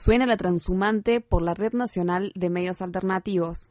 Suena la transhumante por la Red Nacional de Medios Alternativos.